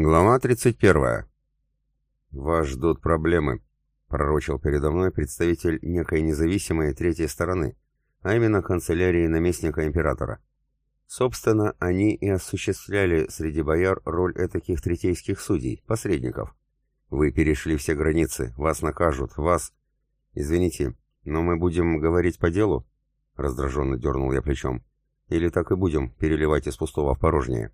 Глава 31. «Вас ждут проблемы», — пророчил передо мной представитель некой независимой третьей стороны, а именно канцелярии наместника императора. Собственно, они и осуществляли среди бояр роль этаких третейских судей, посредников. Вы перешли все границы, вас накажут, вас... Извините, но мы будем говорить по делу? Раздраженно дернул я плечом. Или так и будем переливать из пустого в порожнее?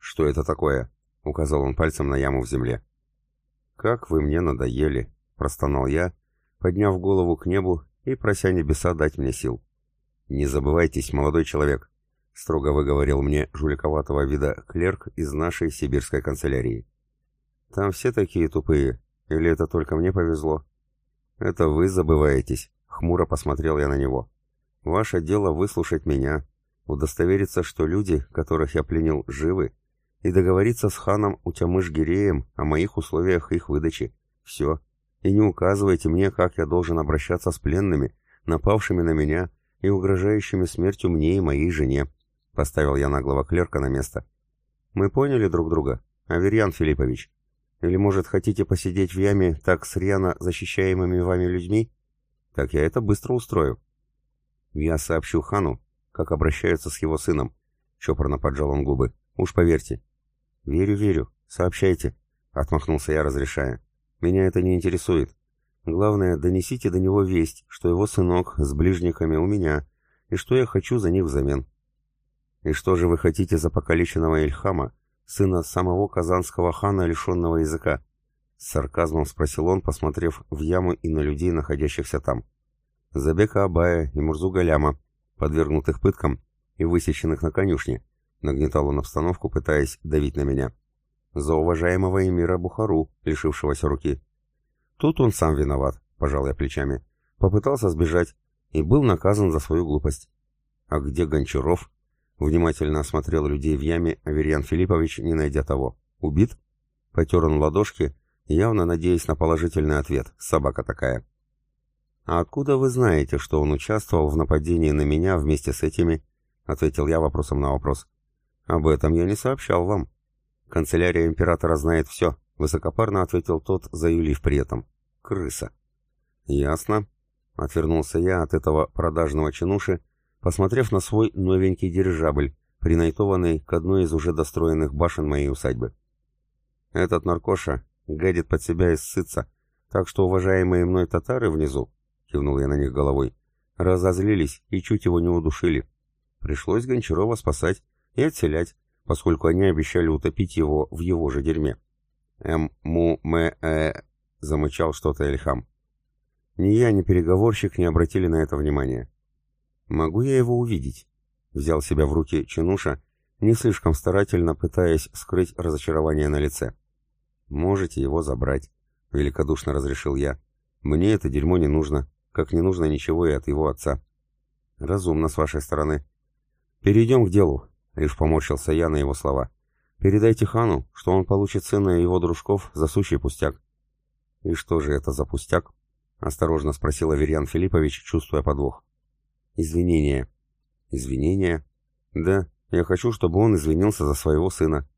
Что это такое? — указал он пальцем на яму в земле. «Как вы мне надоели!» — простонал я, подняв голову к небу и прося небеса дать мне сил. «Не забывайтесь, молодой человек», — строго выговорил мне жуликоватого вида клерк из нашей сибирской канцелярии. «Там все такие тупые, или это только мне повезло?» «Это вы забываетесь», — хмуро посмотрел я на него. «Ваше дело выслушать меня, удостовериться, что люди, которых я пленил, живы, и договориться с ханом Утямыш-Гиреем о моих условиях их выдачи. Все. И не указывайте мне, как я должен обращаться с пленными, напавшими на меня и угрожающими смертью мне и моей жене. Поставил я наглого клерка на место. Мы поняли друг друга, Аверьян Филиппович? Или, может, хотите посидеть в яме так с рьяно защищаемыми вами людьми? Так я это быстро устрою. Я сообщу хану, как обращаются с его сыном. Чопорно поджал он губы. Уж поверьте, «Верю, верю. Сообщайте», — отмахнулся я, разрешая. «Меня это не интересует. Главное, донесите до него весть, что его сынок с ближниками у меня, и что я хочу за них взамен». «И что же вы хотите за покалеченного Ильхама, сына самого казанского хана, лишенного языка?» С сарказмом спросил он, посмотрев в яму и на людей, находящихся там. Забека Абая и Мурзу Галяма, подвергнутых пыткам и высеченных на конюшне, Нагнетал он обстановку, пытаясь давить на меня. За уважаемого эмира Бухару, лишившегося руки. Тут он сам виноват, пожал я плечами. Попытался сбежать и был наказан за свою глупость. А где Гончаров? Внимательно осмотрел людей в яме Аверьян Филиппович, не найдя того. Убит? Потер он ладошки, явно надеясь на положительный ответ. Собака такая. «А откуда вы знаете, что он участвовал в нападении на меня вместе с этими?» — ответил я вопросом на вопрос. «Об этом я не сообщал вам. Канцелярия императора знает все», — высокопарно ответил тот, заюлив при этом. «Крыса». «Ясно», — отвернулся я от этого продажного чинуши, посмотрев на свой новенький дирижабль, принайтованный к одной из уже достроенных башен моей усадьбы. «Этот наркоша гадит под себя и ссытся, так что уважаемые мной татары внизу», — кивнул я на них головой, — разозлились и чуть его не удушили. Пришлось Гончарова спасать, и отселять, поскольку они обещали утопить его в его же дерьме. «М, му, мэ, э...» — замычал что-то Эльхам. Ни я, ни переговорщик не обратили на это внимания. «Могу я его увидеть?» — взял себя в руки Чинуша, не слишком старательно пытаясь скрыть разочарование на лице. «Можете его забрать», — великодушно разрешил я. «Мне это дерьмо не нужно, как не нужно ничего и от его отца». «Разумно с вашей стороны». «Перейдем к делу», Лишь поморщился я на его слова. «Передайте хану, что он получит сына и его дружков за сущий пустяк». «И что же это за пустяк?» — осторожно спросил Аверьян Филиппович, чувствуя подвох. «Извинения». «Извинения?» «Да, я хочу, чтобы он извинился за своего сына».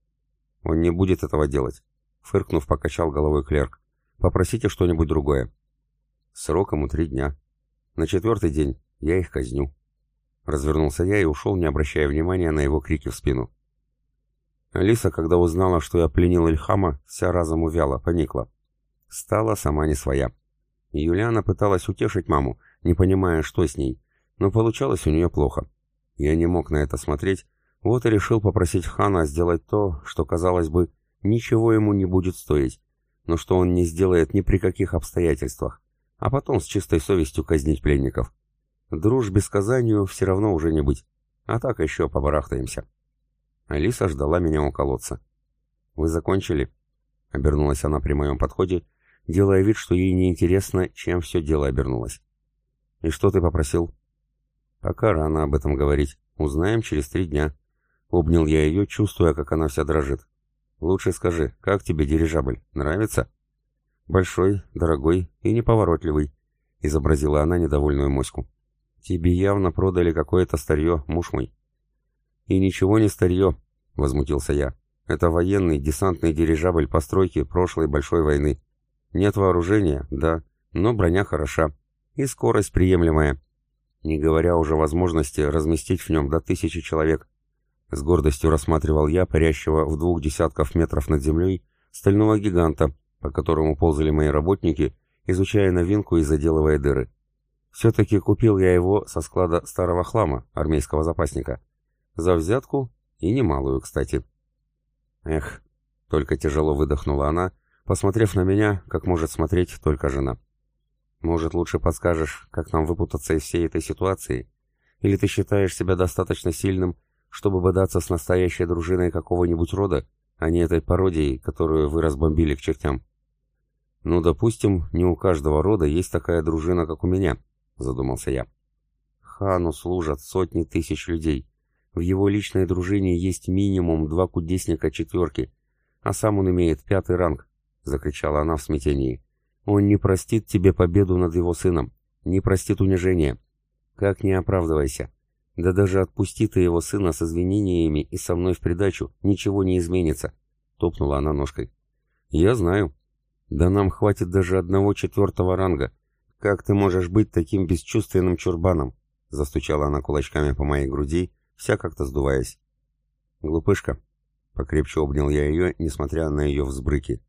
«Он не будет этого делать», — фыркнув, покачал головой клерк. «Попросите что-нибудь другое». «Срок ему три дня. На четвертый день я их казню». Развернулся я и ушел, не обращая внимания на его крики в спину. Алиса, когда узнала, что я пленил Ильхама, вся разом увяла, поникла. Стала сама не своя. Юлиана пыталась утешить маму, не понимая, что с ней, но получалось у нее плохо. Я не мог на это смотреть, вот и решил попросить хана сделать то, что, казалось бы, ничего ему не будет стоить, но что он не сделает ни при каких обстоятельствах, а потом с чистой совестью казнить пленников. Дружбе с Казанью все равно уже не быть. А так еще побарахтаемся. Алиса ждала меня у колодца. «Вы закончили?» — обернулась она при моем подходе, делая вид, что ей неинтересно, чем все дело обернулось. «И что ты попросил?» «Пока рано об этом говорить. Узнаем через три дня». Обнял я ее, чувствуя, как она вся дрожит. «Лучше скажи, как тебе дирижабль? Нравится?» «Большой, дорогой и неповоротливый», — изобразила она недовольную моську. Тебе явно продали какое-то старье, муж мой. И ничего не старье, возмутился я. Это военный десантный дирижабль постройки прошлой большой войны. Нет вооружения, да, но броня хороша. И скорость приемлемая. Не говоря уже о возможности разместить в нем до тысячи человек. С гордостью рассматривал я парящего в двух десятков метров над землей стального гиганта, по которому ползали мои работники, изучая новинку и заделывая дыры. Все-таки купил я его со склада старого хлама, армейского запасника. За взятку и немалую, кстати. Эх, только тяжело выдохнула она, посмотрев на меня, как может смотреть только жена. Может, лучше подскажешь, как нам выпутаться из всей этой ситуации? Или ты считаешь себя достаточно сильным, чтобы бодаться с настоящей дружиной какого-нибудь рода, а не этой пародией, которую вы разбомбили к чертям? Ну, допустим, не у каждого рода есть такая дружина, как у меня, задумался я. Хану служат сотни тысяч людей. В его личной дружине есть минимум два кудесника четверки, а сам он имеет пятый ранг, закричала она в смятении. Он не простит тебе победу над его сыном, не простит унижения. Как не оправдывайся. Да даже отпусти ты его сына с извинениями и со мной в придачу, ничего не изменится, топнула она ножкой. Я знаю. Да нам хватит даже одного четвертого ранга. Как ты можешь быть таким бесчувственным чурбаном? Застучала она кулачками по моей груди, вся как-то сдуваясь. Глупышка. Покрепче обнял я ее, несмотря на ее взбрыки.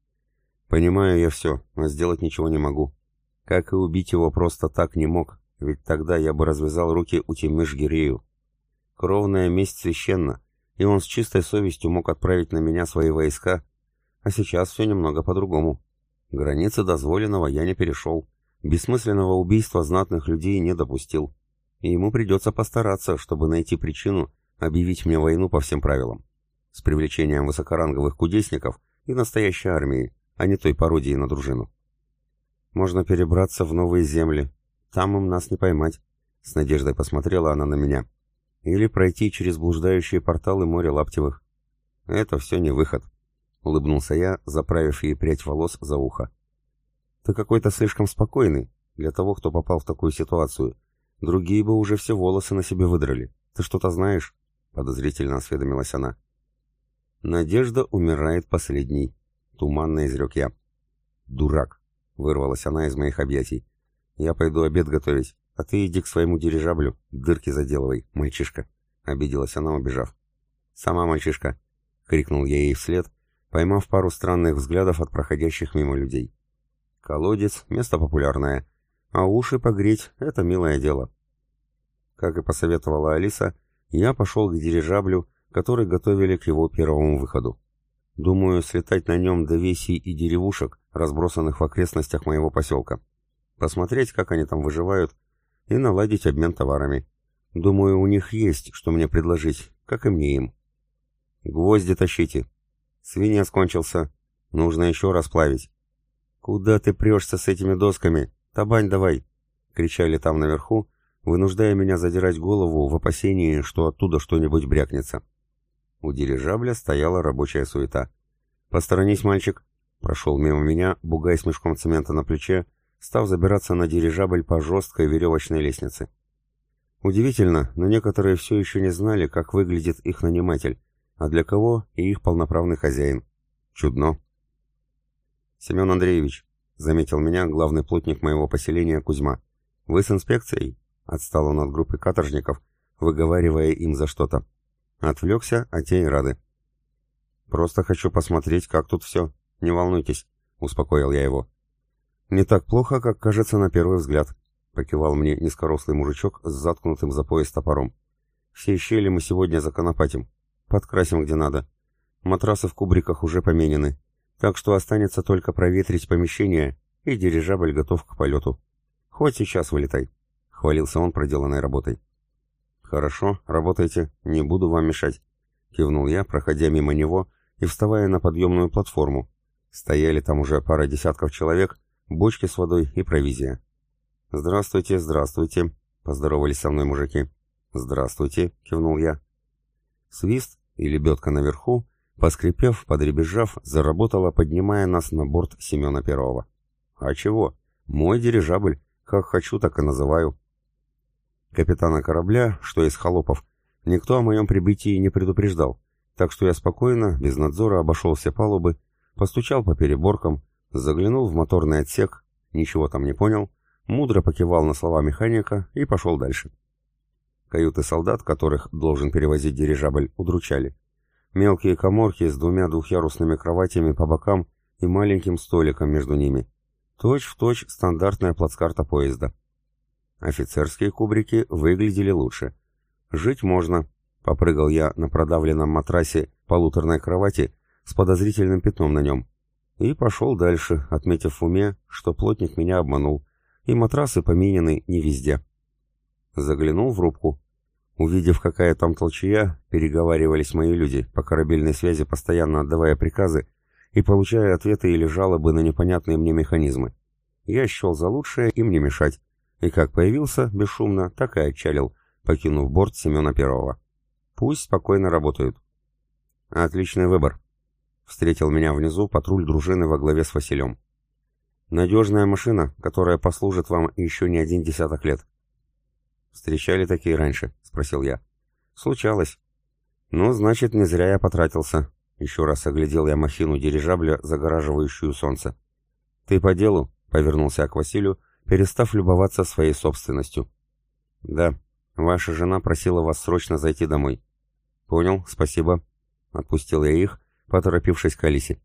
Понимаю я все, но сделать ничего не могу. Как и убить его просто так не мог, ведь тогда я бы развязал руки у Тимыш-Гирею. Кровная месть священна, и он с чистой совестью мог отправить на меня свои войска, а сейчас все немного по-другому. Границы дозволенного я не перешел, бессмысленного убийства знатных людей не допустил, и ему придется постараться, чтобы найти причину объявить мне войну по всем правилам, с привлечением высокоранговых кудесников и настоящей армии, а не той пародии на дружину. Можно перебраться в новые земли. Там им нас не поймать. С надеждой посмотрела она на меня. Или пройти через блуждающие порталы моря Лаптевых. Это все не выход. Улыбнулся я, заправив ей прядь волос за ухо. Ты какой-то слишком спокойный для того, кто попал в такую ситуацию. Другие бы уже все волосы на себе выдрали. Ты что-то знаешь? Подозрительно осведомилась она. Надежда умирает последней. Туманно изрек я. «Дурак!» — вырвалась она из моих объятий. «Я пойду обед готовить, а ты иди к своему дирижаблю, дырки заделывай, мальчишка!» — обиделась она, убежав. «Сама мальчишка!» — крикнул я ей вслед, поймав пару странных взглядов от проходящих мимо людей. «Колодец — место популярное, а уши погреть — это милое дело». Как и посоветовала Алиса, я пошел к дирижаблю, который готовили к его первому выходу. Думаю, слетать на нем до весей и деревушек, разбросанных в окрестностях моего поселка. Посмотреть, как они там выживают, и наладить обмен товарами. Думаю, у них есть, что мне предложить, как и мне им. Гвозди тащите. Свинец кончился. Нужно еще раз плавить. Куда ты прешься с этими досками? Табань давай! Кричали там наверху, вынуждая меня задирать голову в опасении, что оттуда что-нибудь брякнется. У дирижабля стояла рабочая суета. «Посторонись, мальчик!» Прошел мимо меня, бугай с мешком цемента на плече, став забираться на дирижабль по жесткой веревочной лестнице. Удивительно, но некоторые все еще не знали, как выглядит их наниматель, а для кого и их полноправный хозяин. Чудно. «Семен Андреевич», — заметил меня главный плотник моего поселения Кузьма, — «вы с инспекцией?» — отстал он от группы каторжников, выговаривая им за что-то. Отвлекся, а те и рады. «Просто хочу посмотреть, как тут все. Не волнуйтесь», — успокоил я его. «Не так плохо, как кажется на первый взгляд», — покивал мне низкорослый мужичок с заткнутым за пояс топором. «Все щели мы сегодня законопатим. Подкрасим где надо. Матрасы в кубриках уже поменены, так что останется только проветрить помещение, и дирижабль готов к полету. Хоть сейчас вылетай», — хвалился он проделанной работой. «Хорошо, работайте, не буду вам мешать», — кивнул я, проходя мимо него и вставая на подъемную платформу. Стояли там уже пара десятков человек, бочки с водой и провизия. «Здравствуйте, здравствуйте», — поздоровались со мной мужики. «Здравствуйте», — кивнул я. Свист и лебедка наверху, поскрипев, подребезжав, заработала, поднимая нас на борт Семена Первого. «А чего? Мой дирижабль. Как хочу, так и называю. Капитана корабля, что из холопов, никто о моем прибытии не предупреждал, Так что я спокойно, без надзора обошел все палубы, постучал по переборкам, заглянул в моторный отсек, ничего там не понял, мудро покивал на слова механика и пошел дальше. Каюты солдат, которых должен перевозить дирижабль, удручали. Мелкие коморки с двумя двухъярусными кроватями по бокам и маленьким столиком между ними. Точь в точь стандартная плацкарта поезда. Офицерские кубрики выглядели лучше. Жить можно. Попрыгал я на продавленном матрасе полуторной кровати с подозрительным пятном на нем. И пошел дальше, отметив в уме, что плотник меня обманул, и матрасы поменены не везде. Заглянул в рубку. Увидев, какая там толчая, переговаривались мои люди, по корабельной связи постоянно отдавая приказы и получая ответы или жалобы на непонятные мне механизмы. Я счел за лучшее им не мешать, и как появился бесшумно, так и отчалил, покинув борт Семена Первого. Пусть спокойно работают. Отличный выбор, Встретил меня внизу патруль дружины во главе с Василем. Надежная машина, которая послужит вам еще не один десяток лет. Встречали такие раньше? Спросил я. Случалось. Ну, значит, не зря я потратился. Еще раз оглядел я махину дирижабля, загораживающую солнце. Ты по делу? Повернулся я к Василию, перестав любоваться своей собственностью. Да, ваша жена просила вас срочно зайти домой. Понял, спасибо. Отпустил я их поторопившись к Алисе.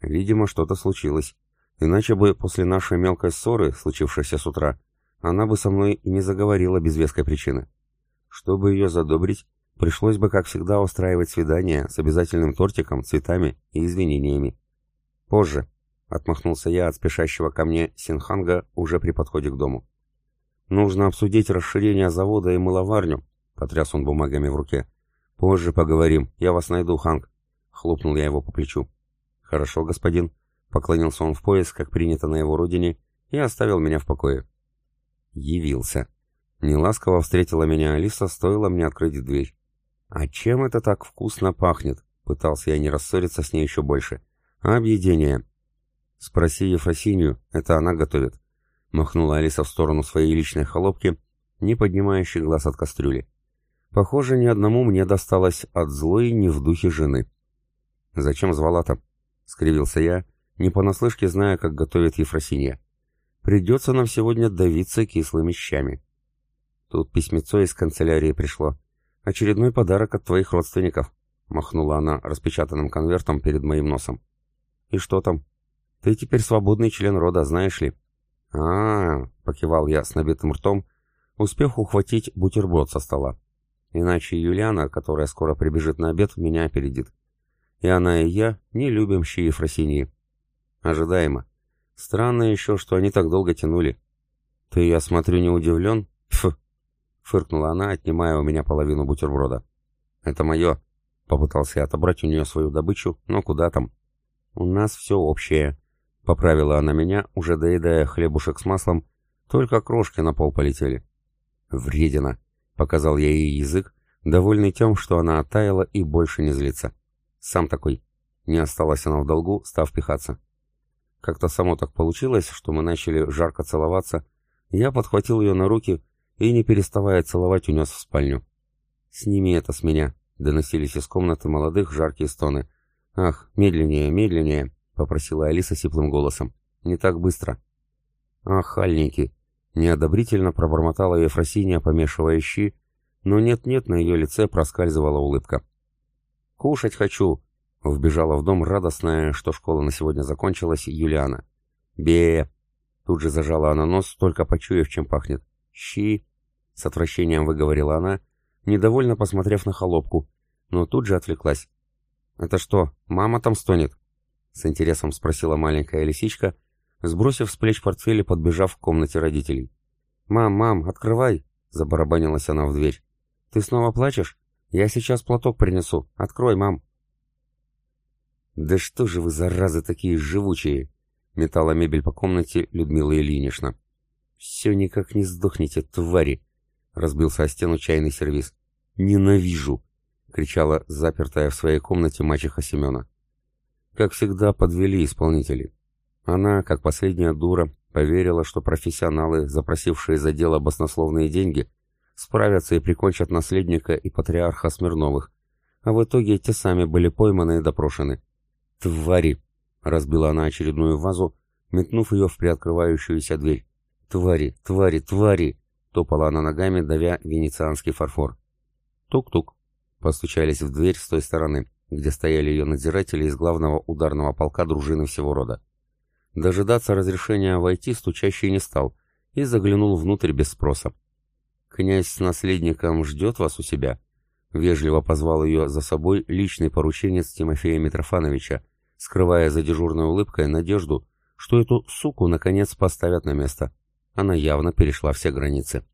Видимо, что-то случилось. Иначе бы после нашей мелкой ссоры, случившейся с утра, она бы со мной и не заговорила без веской причины. Чтобы ее задобрить, пришлось бы, как всегда, устраивать свидание с обязательным тортиком, цветами и извинениями. Позже, — отмахнулся я от спешащего ко мне Синханга уже при подходе к дому. «Нужно обсудить расширение завода и мыловарню», — потряс он бумагами в руке. «Позже поговорим. Я вас найду, Ханг». Хлопнул я его по плечу. «Хорошо, господин», — поклонился он в пояс, как принято на его родине, и оставил меня в покое. Явился. Неласково встретила меня Алиса, стоило мне открыть дверь. «А чем это так вкусно пахнет?» — пытался я не рассориться с ней еще больше. «Объедение». «Спроси Ефросинью, это она готовит», — махнула Алиса в сторону своей личной холопки, не поднимающей глаз от кастрюли. «Похоже, ни одному мне досталось от злой не в духе жены». «Зачем звала-то?» — скривился я, не понаслышке зная, как готовит Ефросинья. «Придется нам сегодня давиться кислыми щами». Тут письмецо из канцелярии пришло. «Очередной подарок от твоих родственников», — махнула она распечатанным конвертом перед моим носом. «И что там? Ты теперь свободный член рода, знаешь ли?» а, -а, -а покивал я с набитым ртом, успев ухватить бутерброд со стола. Иначе Юлиана, которая скоро прибежит на обед, меня опередит. И она, и я не любим щи Ефросиньи. Ожидаемо. Странно еще, что они так долго тянули. Ты, я смотрю, не удивлен? Фу! Фыркнула она, отнимая у меня половину бутерброда. Это мое. Попытался отобрать у нее свою добычу, но куда там? У нас все общее. Поправила она меня, уже доедая хлебушек с маслом, только крошки на пол полетели. Вредина. Показал я ей язык, довольный тем, что она оттаяла и больше не злится. Сам такой. Не осталась она в долгу, став пихаться. Как-то само так получилось, что мы начали жарко целоваться. Я подхватил ее на руки и, не переставая целовать, унес в спальню. «Сними это с меня», — доносились из комнаты молодых жаркие стоны. «Ах, медленнее, медленнее», — попросила Алиса сиплым голосом. «Не так быстро». «Ах, хальники!» — неодобрительно пробормотала Ефросинья, помешивая щи, но нет-нет, на ее лице проскальзывала улыбка. «Кушать хочу!» — вбежала в дом радостная, что школа на сегодня закончилась, Юлиана. бе Тут же зажала она нос, только почуяв, чем пахнет. «Щи!» — с отвращением выговорила она, недовольно посмотрев на холопку, но тут же отвлеклась. «Это что, мама там стонет?» — с интересом спросила маленькая лисичка, сбросив с плеч портфель и подбежав к комнате родителей. «Мам, мам, открывай!» — забарабанилась она в дверь. «Ты снова плачешь? Я сейчас платок принесу. Открой, мам. Да что же вы, заразы, такие живучие? Метала мебель по комнате Людмила Ильинична. Все никак не сдохнете, твари. Разбился о стену чайный сервиз. Ненавижу! кричала запертая в своей комнате мачеха Семена. Как всегда, подвели исполнители. Она, как последняя дура, поверила, что профессионалы, запросившие за дело баснословные деньги, справятся и прикончат наследника и патриарха Смирновых, а в итоге те сами были пойманы и допрошены. «Твари!» — разбила она очередную вазу, метнув ее в приоткрывающуюся дверь. «Твари! Твари! Твари!» — топала она ногами, давя венецианский фарфор. «Тук-тук!» — постучались в дверь с той стороны, где стояли ее надзиратели из главного ударного полка дружины всего рода. Дожидаться разрешения войти стучащий не стал и заглянул внутрь без спроса. «Князь с наследником ждет вас у себя?» Вежливо позвал ее за собой личный порученец Тимофея Митрофановича, скрывая за дежурной улыбкой надежду, что эту суку наконец поставят на место. Она явно перешла все границы.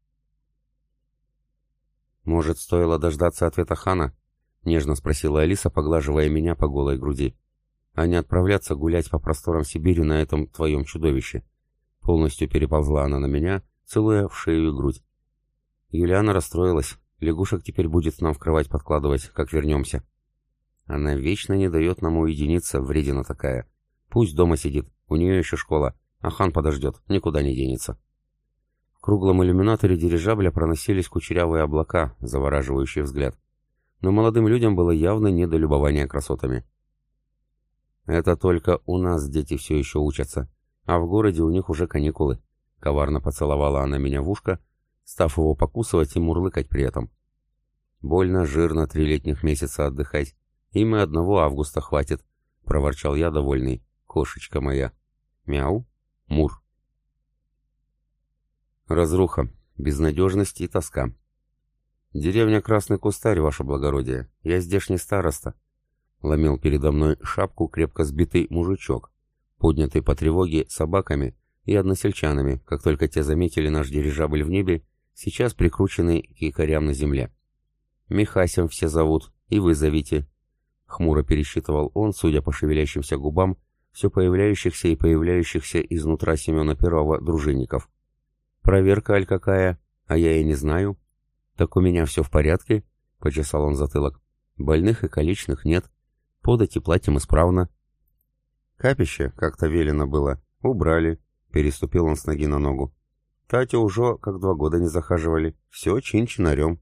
«Может, стоило дождаться ответа хана?» — нежно спросила Алиса, поглаживая меня по голой груди. «А не отправляться гулять по просторам Сибири на этом твоем чудовище?» Полностью переползла она на меня, целуя в шею и грудь. Юлиана расстроилась. Лягушек теперь будет нам в кровать подкладывать, как вернемся. Она вечно не дает нам уединиться, вредина такая. Пусть дома сидит, у нее еще школа, а хан подождет, никуда не денется. В круглом иллюминаторе дирижабля проносились кучерявые облака, завораживающие взгляд. Но молодым людям было явно не до любования красотами. Это только у нас дети все еще учатся, а в городе у них уже каникулы. Коварно поцеловала она меня в ушко, став его покусывать и мурлыкать при этом. Больно жирно три летних месяца отдыхать. Им и одного августа хватит, проворчал я довольный. Кошечка моя. Мяу. Мур. Разруха, безнадежность и тоска. Деревня Красный Кустарь, ваше благородие. Я здешний староста. Ломил передо мной шапку крепко сбитый мужичок, поднятый по тревоге собаками и односельчанами, как только те заметили наш дирижабль в небе сейчас прикрученный к якорям на земле. «Михасем все зовут, и вы зовите». Хмуро пересчитывал он, судя по шевелящимся губам, все появляющихся и появляющихся изнутра Семена Первого дружинников. «Проверка, аль какая? А я и не знаю». «Так у меня все в порядке?» — почесал он затылок. «Больных и количных нет. Подать и платим исправно». «Капище, как-то велено было, убрали», — переступил он с ноги на ногу. Татя уже как два года не захаживали. Все чин-чинарем.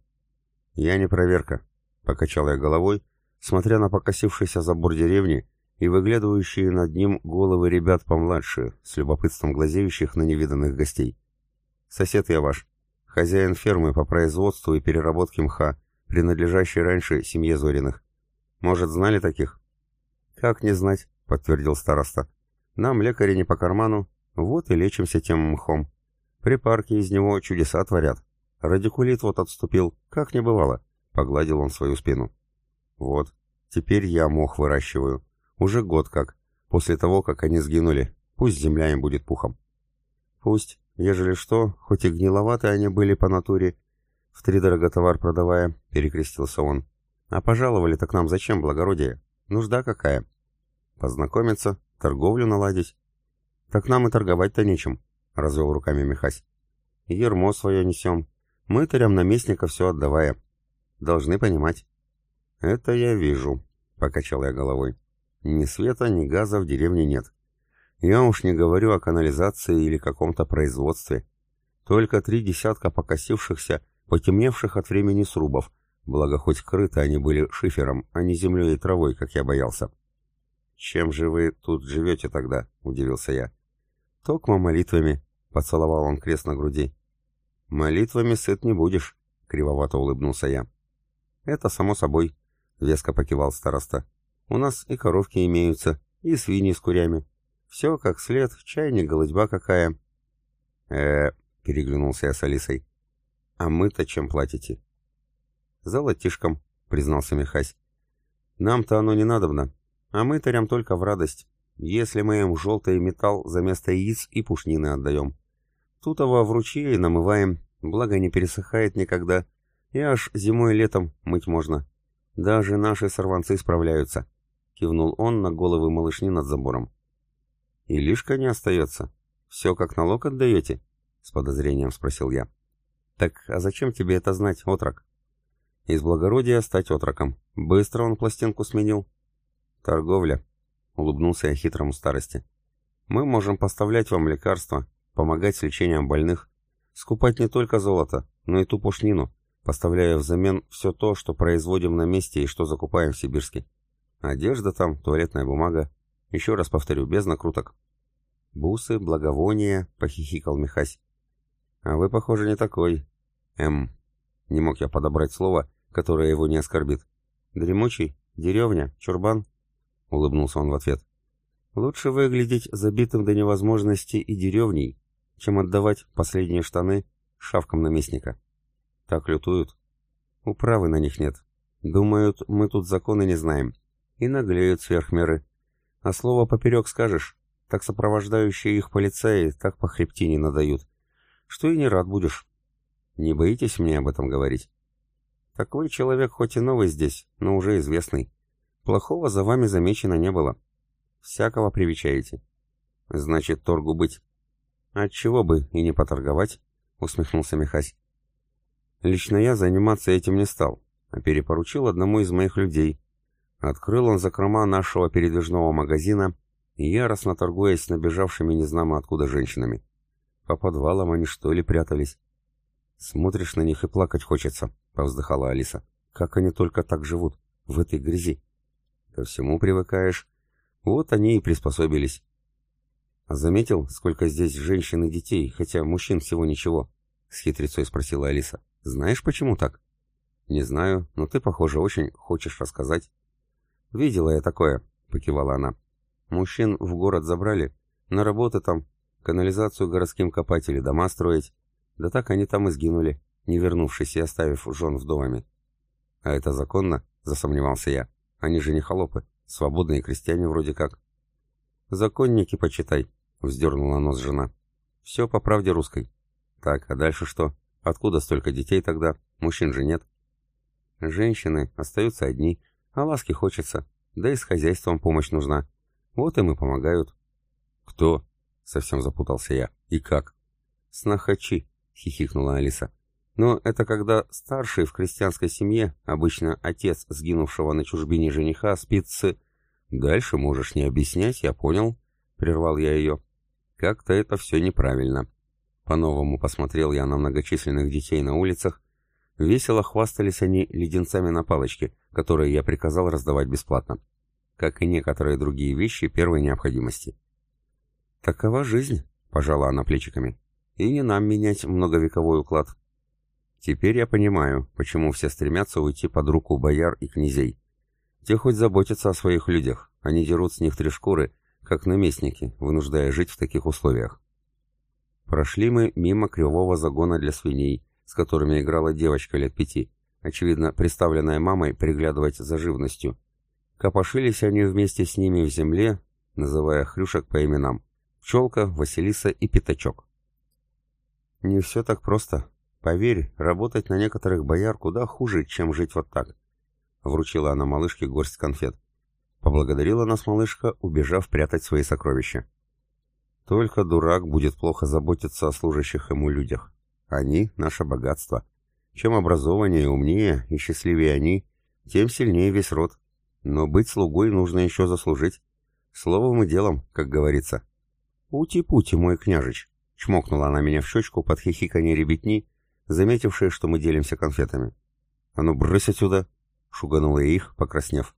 Я не проверка, — покачал я головой, смотря на покосившийся забор деревни и выглядывающие над ним головы ребят помладше, с любопытством глазеющих на невиданных гостей. Сосед я ваш, хозяин фермы по производству и переработке мха, принадлежащей раньше семье Зориных. Может, знали таких? Как не знать, — подтвердил староста. Нам лекари не по карману, вот и лечимся тем мхом. Припарки из него чудеса творят. Радикулит вот отступил, как не бывало. Погладил он свою спину. Вот, теперь я мох выращиваю. Уже год как. После того, как они сгинули. Пусть земля им будет пухом. Пусть, ежели что, хоть и гниловаты они были по натуре, втридорого товар продавая, перекрестился он. А пожаловали-то к нам зачем, благородие? Нужда какая? Познакомиться, торговлю наладить. Так нам и торговать-то нечем. — развел руками Михась. «Ермо свое несем. Мытарям наместника все отдавая. Должны понимать». «Это я вижу», — покачал я головой. «Ни света, ни газа в деревне нет. Я уж не говорю о канализации или каком-то производстве. Только три десятка покосившихся, потемневших от времени срубов, благо хоть крыты они были шифером, а не землей и травой, как я боялся». «Чем же вы тут живете тогда?» — удивился я. «Токмо молитвами», — поцеловал он крест на груди. «Молитвами сыт не будешь», — кривовато улыбнулся я. «Это само собой», — веско покивал староста. «У нас и коровки имеются, и свиньи с курями. Все как след, чайник, голодьба какая». э переглянулся я с Алисой. «А мы-то чем платите?» «Золотишком», — признался Михась. «Нам-то оно не надобно, а мы тарям только в радость. Если мы им желтый металл за место яиц и пушнины отдаем. Тут его в ручье и намываем, благо не пересыхает никогда, и аж зимой и летом мыть можно. Даже наши сорванцы справляются», — кивнул он на головы малышни над забором. «И лишка не остается. Все как налог отдаете?» — с подозрением спросил я. «Так а зачем тебе это знать, отрок?» «Из благородия стать отроком. Быстро он пластинку сменил». «Торговля», — улыбнулся я хитрому старости. «Мы можем поставлять вам лекарства, помогать с лечением больных, скупать не только золото, но и ту пушнину, поставляя взамен все то, что производим на месте и что закупаем в Сибирске. Одежда там, туалетная бумага. Еще раз повторю, без накруток. Бусы, благовония, похихикал Михась. А вы, похоже, не такой. М. Не мог я подобрать слово, которое его не оскорбит. Дремучий? Деревня? Чурбан? Улыбнулся он в ответ. Лучше выглядеть забитым до невозможности и деревней, чем отдавать последние штаны шавкам наместника. Так лютуют. Управы на них нет. Думают, мы тут законы не знаем. И наглеют сверх меры. А слово поперек скажешь, так сопровождающие их полицаи так по хребтине надают, что и не рад будешь. Не боитесь мне об этом говорить? Такой человек хоть и новый здесь, но уже известный. Плохого за вами замечено не было. Всякого привечаете. Значит, торгу быть. Отчего бы и не поторговать, усмехнулся Михась. Лично я заниматься этим не стал, а перепоручил одному из моих людей. Открыл он закрома нашего передвижного магазина, яростно торгуясь с набежавшими незнамо откуда женщинами. По подвалам они что ли прятались? Смотришь на них и плакать хочется, повздыхала Алиса. Как они только так живут, в этой грязи. Ко всему привыкаешь. Вот они и приспособились. «А заметил, сколько здесь женщин и детей, хотя мужчин всего ничего?» — с хитрецой спросила Алиса. «Знаешь, почему так?» «Не знаю, но ты, похоже, очень хочешь рассказать». «Видела я такое», — покивала она. «Мужчин в город забрали, на работы там, канализацию городским копать или дома строить. Да так они там и сгинули, не вернувшись и оставив жен вдовами». «А это законно?» — засомневался я. «Они же не холопы, свободные крестьяне вроде как». «Законники, почитай», — вздернула нос жена. «Все по правде русской». «Так, а дальше что? Откуда столько детей тогда? Мужчин же нет». «Женщины остаются одни, а ласки хочется, да и с хозяйством помощь нужна. Вот им и помогают». «Кто?» — совсем запутался я. «И как?» «Снахачи», — хихикнула Алиса. «Но это когда старший в крестьянской семье, обычно отец сгинувшего на чужбине жениха, спит с...» «Дальше можешь не объяснять, я понял», — прервал я ее. «Как-то это все неправильно». По-новому посмотрел я на многочисленных детей на улицах. Весело хвастались они леденцами на палочке, которые я приказал раздавать бесплатно, как и некоторые другие вещи первой необходимости. «Такова жизнь», — пожала она плечиками, — «и не нам менять многовековой уклад». Теперь я понимаю, почему все стремятся уйти под руку бояр и князей. Те хоть заботятся о своих людях, они дерут с них три шкуры, как наместники, вынуждая жить в таких условиях. Прошли мы мимо кривого загона для свиней, с которыми играла девочка лет пяти, очевидно, приставленная мамой приглядывать за живностью. Копошились они вместе с ними в земле, называя хрюшек по именам. Пчелка, Василиса и Пятачок. Не все так просто. Поверь, работать на некоторых бояр куда хуже, чем жить вот так. Вручила она малышке горсть конфет. Поблагодарила нас малышка, убежав прятать свои сокровища. Только дурак будет плохо заботиться о служащих ему людях. Они — наше богатство. Чем образованнее, умнее и счастливее они, тем сильнее весь род. Но быть слугой нужно еще заслужить. Словом и делом, как говорится. «Ути-пути, мой княжич!» — чмокнула она меня в щечку под хихиканье ребятни, заметившие, что мы делимся конфетами. «А ну, брысь отсюда!» шуганула их, покраснев.